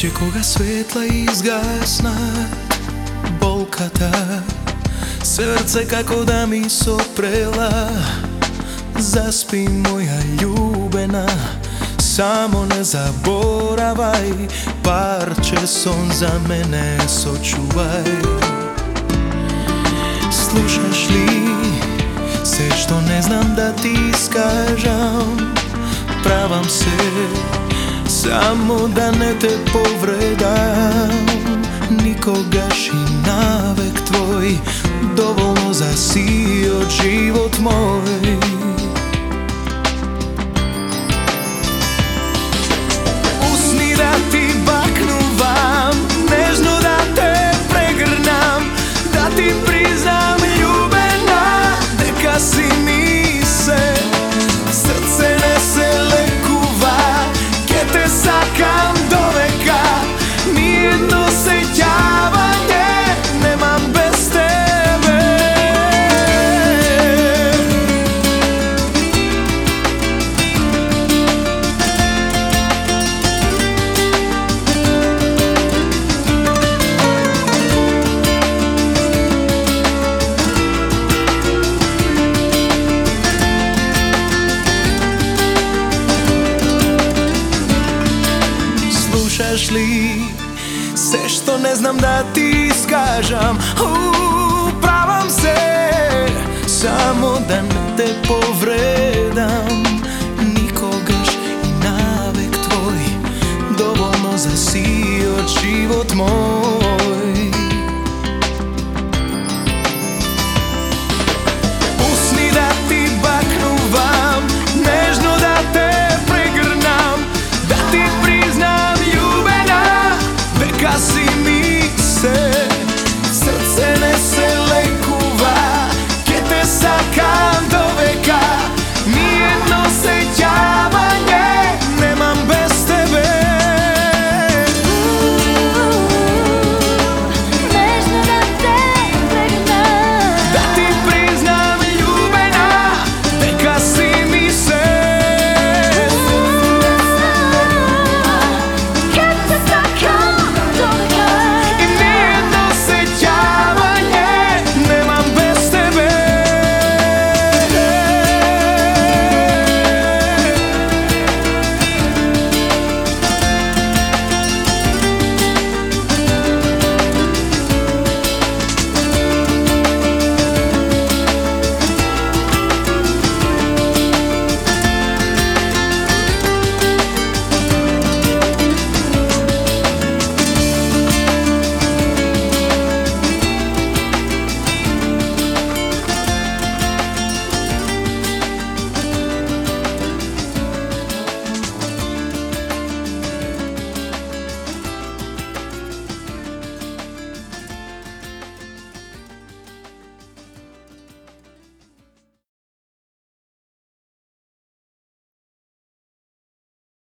Gdje koga svetla izgasna Bolkata. Srce kako da mi soprela Zaspi moja ljubena. Samo ne zaboravaj Parče son za mene sočuvaj. Slušaš li Sve što ne znam da ti skažam Pravam se Samo da ne te povredam. Nikogaš i navek tvoj Dovoljno za od život moj slušaš li Sve što ne znam da ti skažam Upravam se Samo da ne te povredam. Nikogaš i navek tvoj Dovoljno za si od život moj